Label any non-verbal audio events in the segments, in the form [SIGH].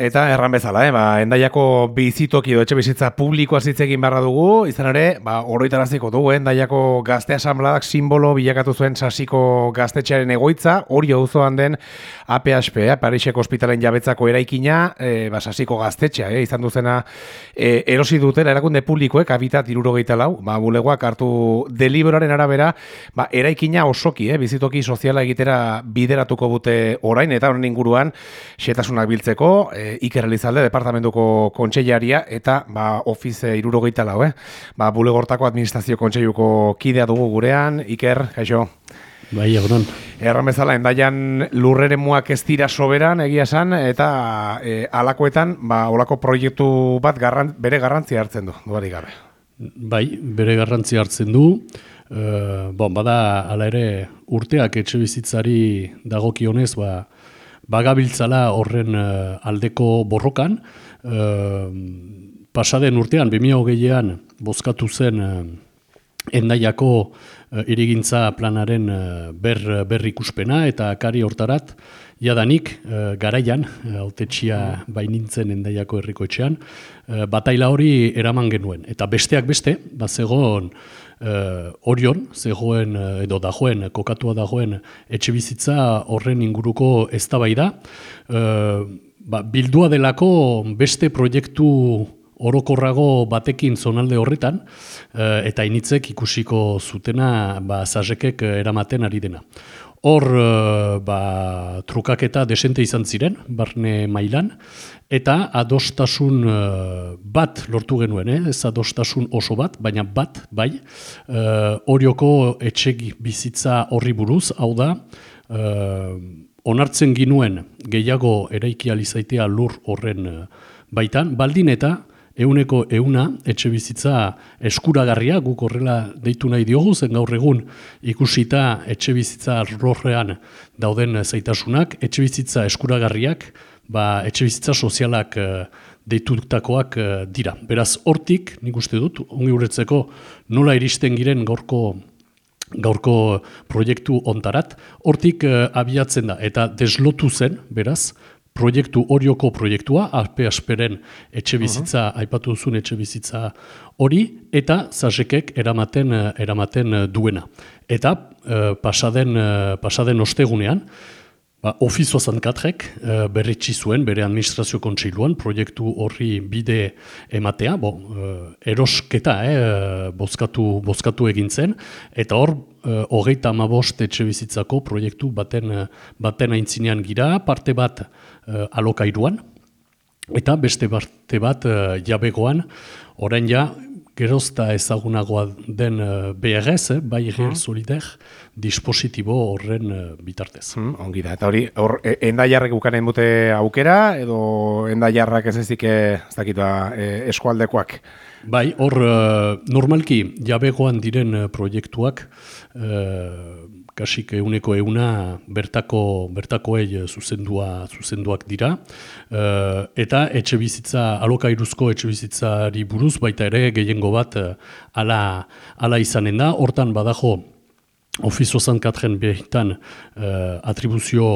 Eta erran bezala, eh? ba, endaiako bizitoki edo etxe bizitza publikoa zitzegin barra dugu, izan ere, ba, oroitaraziko dugu, eh? endaiako gazte asambladak simbolo bilakatu zuen sasiko gaztetxearen egoitza, hori auzoan den APHP, eh? Pariseko ospitalen jabetzako eraikina, eh, ba, sasiko gaztetxea, eh? izan duzena eh, erosi dutela erakunde publikoek, habitat irurogeita lau, ba, bulegoak hartu deliberaren arabera, ba, eraikina osoki, eh? bizitoki soziala egitera bideratuko dute orain, eta honen inguruan, xetasunak biltzeko, eh, Iker Elizalde, departamentuko kontseilaria, eta ba, ofize irurogeita lau, eh? Ba, bulegortako administrazio kontseiluko kidea dugu gurean, Iker, kaixo? Bai, egunon. Erran bezala, endaian lurrere muak ez dira soberan, egia esan, eta e, alakoetan, ba, olako proiektu bat garran, bere garrantzia hartzen du, duari gabe. Bai, bere garrantzia hartzen du. Uh, bon, bada, ala ere, urteak etxe bizitzari dagokionez, ba, bagabiltzala horren uh, aldeko borrokan. Uh, pasaden urtean, 2008an, bozkatu zen uh, endaiako irigintza planaren ber, ber ikuspena eta kari hortarat, jadanik, garaian, autetxia bainintzen endaiako herrikoetxean, bataila hori eraman genuen. Eta besteak beste, bazegon, uh, orion, zegoen uh, edo dagoen, kokatua dagoen etxe bizitza horren inguruko eztabaida. Uh, ba, bildua delako beste proiektu orokorrago batekin zonalde horretan, eta initzek ikusiko zutena ba, zazekek eramaten ari dena. Hor, ba, trukaketa desente izan ziren, barne mailan, Eta adostasun uh, bat lortu genuen, eh? ez adostasun oso bat, baina bat, bai, uh, orioko etxegi bizitza horri buruz, hau da, uh, onartzen ginuen gehiago eraiki alizaitea lur horren baitan, baldin eta euneko euna etxe bizitza eskuragarria, guk horrela deitu nahi diogu, zen gaur egun ikusita etxe bizitza lorrean dauden zaitasunak, etxe bizitza eskuragarriak, ba, etxe bizitza sozialak uh, deitutakoak uh, dira. Beraz, hortik, nik uste dut, ongi uretzeko nola iristen giren gaurko gaurko proiektu ontarat, hortik uh, abiatzen da, eta deslotu zen, beraz, proiektu horioko proiektua, APHP-ren etxe bizitza, uh -huh. aipatu duzun etxe bizitza hori, eta zazekek eramaten, eramaten duena. Eta uh, pasaden, uh, pasaden ostegunean, Ba, Ofizio zankatrek uh, berritsi zuen, bere administrazio kontseiluan, proiektu horri bide ematea, bo, uh, erosketa, eh, bozkatu, bozkatu egintzen, eta hor, hogeita amabost etxe bizitzako proiektu baten, baten aintzinean gira, parte bat uh, alokairuan, eta beste parte bat uh, jabegoan, orain ja, gerozta ezagunagoa den uh, BRS, eh, bai hmm. solider, dispositibo horren uh, bitartez. Hmm, ongi da, eta hori, hor, e, endaiarrek ukanen dute aukera, edo endaiarrak ez ezik ez dakitua ba, e, eskualdekoak? Bai, hor, uh, normalki, jabegoan diren uh, proiektuak, kasik euneko euna bertako bertakoei zuzendua zuzenduak dira. Uh, eta etxe bizitza alokairuzko etxe bizitzari buruz baita ere gehiengo bat uh, ala, ala izanen da. Hortan badajo ofizio zankatren behitan uh, atribuzio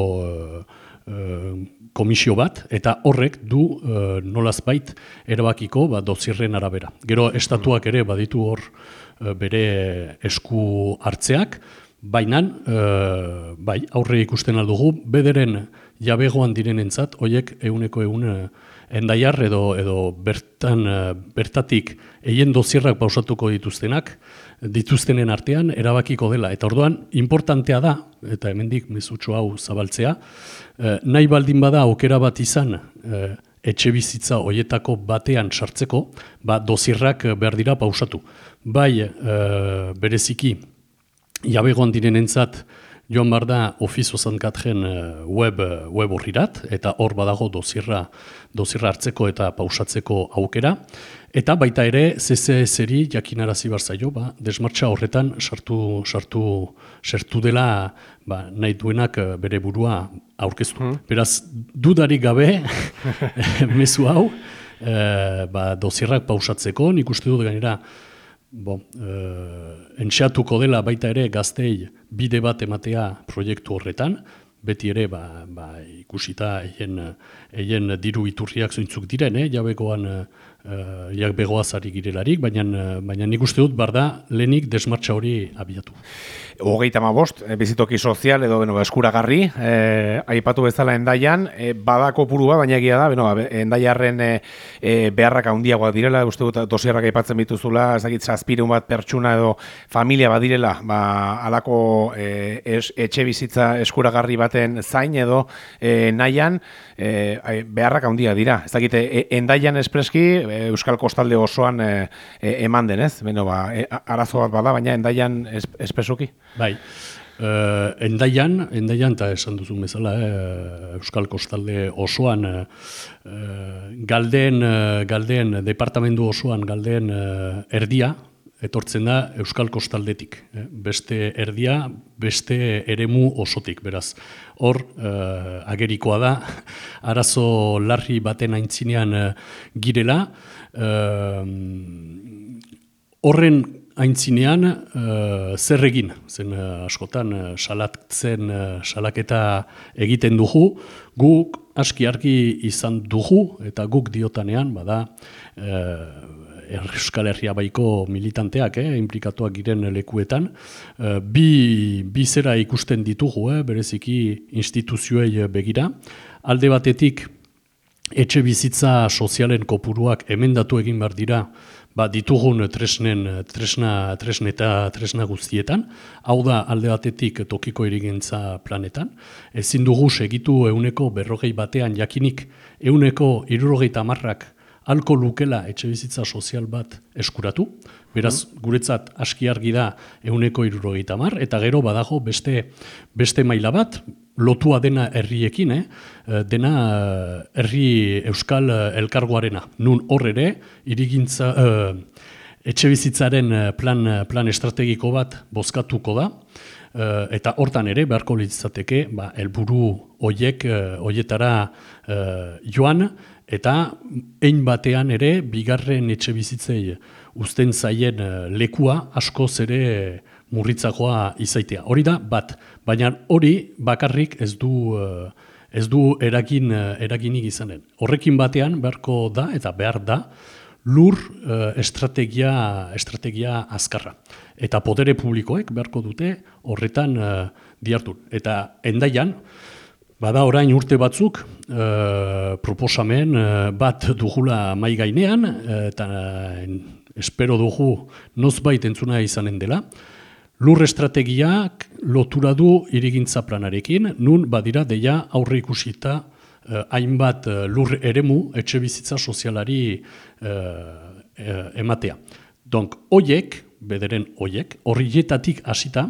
komisio bat, eta horrek du uh, nolaz bait erabakiko ba, dozirren arabera. Gero estatuak ere baditu hor bere esku hartzeak, Baina, uh, bai, aurre ikusten aldugu, bederen jabegoan direnentzat, hoiek euneko egun uh, endaiar edo, edo bertan, uh, bertatik eien dozierrak pausatuko dituztenak, dituztenen artean erabakiko dela. Eta orduan, importantea da, eta hemendik mezutxo hau zabaltzea, uh, nahi baldin bada okera bat izan, uh, etxe bizitza hoietako batean sartzeko, ba, dozierrak behar dira pausatu. Bai, uh, bereziki, jabegoan entzat, joan bar da ofizio zankatren eh, web, web horrirat, eta hor badago dozirra, dozirra hartzeko eta pausatzeko aukera. Eta baita ere, CCS-eri jakinarazi barzaio, ba, desmartxa horretan sartu, sartu, sartu dela ba, nahi duenak eh, bere burua aurkeztu. Hmm. Beraz, dudarik gabe, [LAUGHS] mezu hau, e, ba, dozirrak pausatzeko, nik uste dut gainera, Bon, uh, entxeatuko dela baita ere gaztei bide bat ematea proiektu horretan, beti ere ba, ba, ikusita eien, eien diru iturriak zointzuk diren, eh? jabegoan uh, jak begoazari girelarik, baina, baina nik uste dut, barda, lehenik desmartza hori abiatu. Hogeita ma bost, e, bizitoki sozial edo beno, eskuragarri, e, aipatu bezala endaian, e, badako purua, baina egia da, beno, endaiarren e, e, beharrak handiagoak direla, uste dut dosierrak aipatzen bituzula, ez dakit zazpirun bat pertsuna edo familia badirela, ba, alako e, es, etxe bizitza eskuragarri baten zain edo e, nahian, e, beharrak handia dira. Ez dakit, endaian espreski, Euskal Kostalde osoan e, e, eman denez, beno, ba, e, arazo bat bada, baina endaian espresuki. Bai, uh, endaian, endaian eta esan duzu bezala, eh, Euskal Kostalde osoan, uh, galdeen, galdeen, departamendu osoan galdeen uh, erdia, etortzen da Euskal Kostaldetik. Beste erdia, beste eremu osotik, beraz. Hor, uh, agerikoa da, [LAUGHS] arazo larri baten aintzinean uh, girela, horren aintzinean uh, zer egin, zen uh, askotan salatzen salaketa egiten dugu, guk aski argi izan dugu eta guk diotanean bada uh, Euskal Herria baiko militanteak, eh, implikatuak giren lekuetan, uh, bi, bi zera ikusten ditugu, eh, bereziki instituzioei begira. Alde batetik, etxe bizitza sozialen kopuruak emendatu egin behar dira ba, ditugun tresnen, tresna, tresna eta tresna guztietan, hau da alde batetik tokiko irigintza planetan, ezin dugu segitu euneko berrogei batean jakinik euneko irurogei tamarrak alko lukela etxe bizitza sozial bat eskuratu, beraz guretzat aski argi da euneko irurogei tamar, eta gero badago beste, beste maila bat, lotua dena herriekin, eh? eh dena eh, herri euskal eh, elkargoarena. Nun hor ere, irigintza, etxe bizitzaren plan, plan estrategiko bat bozkatuko da, eta hortan ere, beharko litzateke, ba, elburu oiek, oietara joan, eta ein batean ere, bigarren etxe bizitzei usten zaien lekua, askoz ere murritzakoa izaitea. Hori da, bat, baina hori bakarrik ez du, eh, ez du eragin, eh, eraginik izanen. Horrekin batean beharko da eta behar da lur eh, estrategia, estrategia azkarra. Eta potere publikoek beharko dute horretan diartu. Eta endaian, Bada orain urte batzuk proposamen bat dugula mai gainean eta espero dugu nozbait entzuna izanen dela. Lur estrategiak lotura du irigintza planarekin, nun badira deia aurre ikusita eh, hainbat eh, lur eremu etxe bizitza sozialari eh, ematea. Donk, oiek, bederen oiek, horrietatik hasita,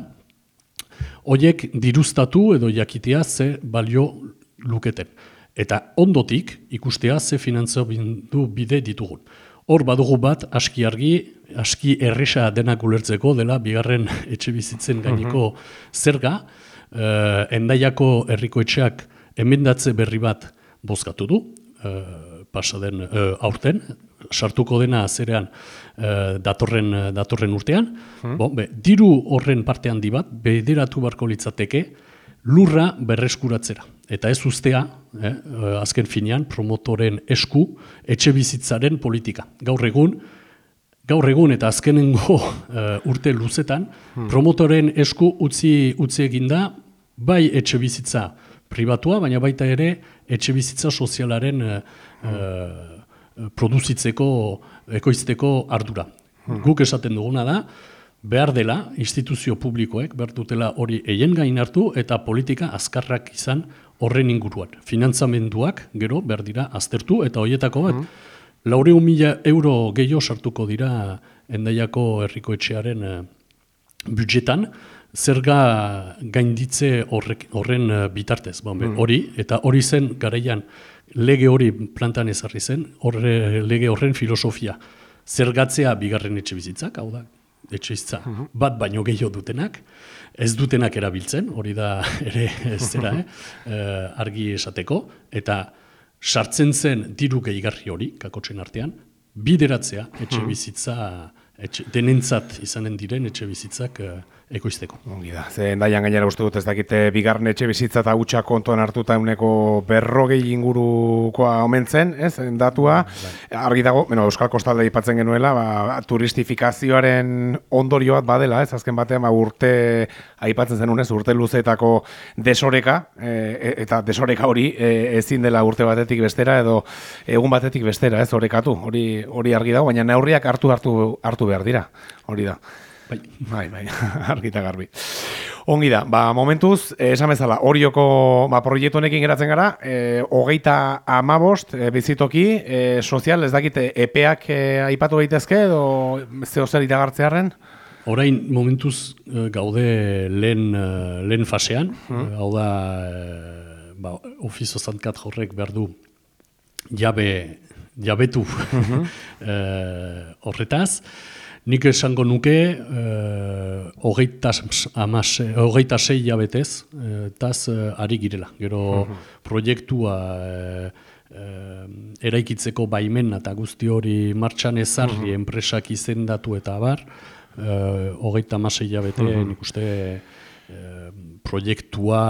oiek diruztatu edo jakitea ze balio luketen. Eta ondotik ikustea ze finantzio bide ditugun. Hor badugu bat, aski argi, aski erresa denak ulertzeko dela, bigarren etxe bizitzen gaineko zerga, uh, endaiako herriko etxeak emendatze berri bat bozkatu du, uh, pasa den uh, aurten, sartuko dena zerean uh, datorren, datorren urtean, bon, be, diru horren parte handi bat, bederatu barko litzateke, lurra berreskuratzera. Eta ez ustea, eh, eh, azken finean, promotoren esku etxe bizitzaren politika. Gaur egun, gaur egun eta azkenengo uh, [LAUGHS] urte luzetan, hmm. promotoren esku utzi, utzi eginda, bai etxe bizitza pribatua, baina baita ere etxe bizitza sozialaren uh, uh, produzitzeko, ekoizteko ardura. Hmm. Guk esaten duguna da, behar dela instituzio publikoek behar dutela hori eien gain hartu eta politika azkarrak izan horren inguruan. Finantzamenduak gero behar dira aztertu eta hoietako bat mm. laure mila euro gehiago sartuko dira endaiako herriko etxearen uh, budgetan zerga gainditze horrek, horren uh, bitartez. Bon, mm. Hori eta hori zen garaian lege hori plantan ezarri zen, horre, lege horren filosofia. Zergatzea bigarren etxe bizitzak, hau da, etxeiztza mhm. bat baino gehiago dutenak, ez dutenak erabiltzen, hori da [LAUGHS] ere ez zera, eh? uh, argi esateko, eta sartzen zen diru gehigarri hori, kakotzen artean, bideratzea etxe mhm. bizitza etxe, denentzat izanen diren etxe bizitzak uh, ekoizteko. Ongi da, ze endaian gainera uste dut ez dakite bigarren etxe bizitza eta hutsa kontuan hartuta uneko berrogei ingurukoa omen zen, ez, datua, argi dago, bueno, Euskal Kostalde ipatzen genuela, ba, turistifikazioaren ondorio bat badela, ez, azken batean ba, urte, aipatzen zenun ez, urte luzeetako desoreka, e, eta desoreka hori e, ezin dela urte batetik bestera, edo egun batetik bestera, ez, orekatu, hori hori argi dago, baina neurriak hartu hartu hartu behar dira, hori da. Bai, bai, bai, [LAUGHS] argita garbi. Ongi da, ba, momentuz, eh, esan bezala, horioko ba, proiektu honekin geratzen gara, eh, hogeita amabost, eh, bizitoki, eh, sozial, ez dakite, epeak eh, aipatu daitezke edo zeo zer itagartzearen? Orain momentuz gaude lehen, eh, lehen fasean, Hmm. hau da, ba, ofizio zantkat horrek behar du jabe, jabetu [LAUGHS] eh, horretaz. Nik esango nuke eh, hogeita, amase, hogeita sei jabetez, eh, taz eh, ari girela. Gero proiektua eh, eh, eraikitzeko baimena eta guzti hori martxan ezarri enpresak izendatu eta abar, eh, hogeita amasei jabete nik uste proiektua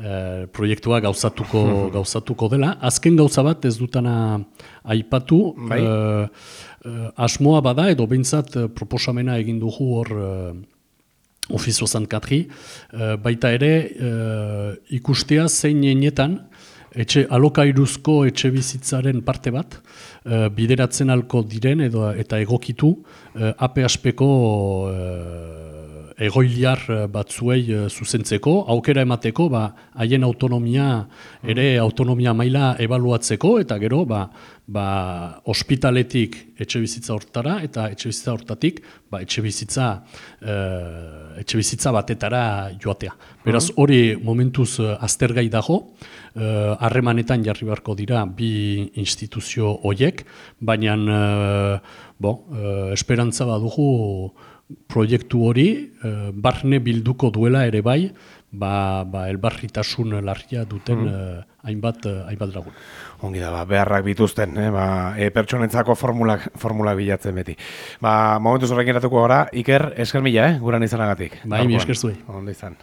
eh, proiektua gauzatuko [LAUGHS] gauzatuko dela. Azken gauza bat ez dutana aipatu, Bai. eh, asmoa bada edo behintzat eh, proposamena egin dugu hor eh, ofizio zankatri, eh, baita ere ikustea zein enetan etxe alokairuzko etxe bizitzaren parte bat eh, bideratzen alko diren edo eta egokitu eh, APHPko eh, egoiliar eh, batzuei eh, zuzentzeko, aukera emateko, ba, haien autonomia, ere autonomia maila ebaluatzeko, eta gero, ba, ba, ospitaletik etxe bizitza hortara, eta etxe bizitza hortatik, ba, etxe bizitza, eh, etxe bizitza batetara joatea. Beraz, hori momentuz aztergai dago, harremanetan jarri beharko dira bi instituzio hoiek, baina eh, bo, eh, esperantza badugu proiektu hori eh, barne bilduko duela ere bai, ba, ba elbarritasun larria duten eh, hainbat, eh, hainbat lagun. Ongi da, ba, beharrak bituzten, eh? ba, e, pertsonentzako formulak, formulak bilatzen beti. Ba, momentuz horrekin eratuko gara, Iker, esker mila, eh? guran izanagatik. Bai, mi esker zuei. Ondo izan.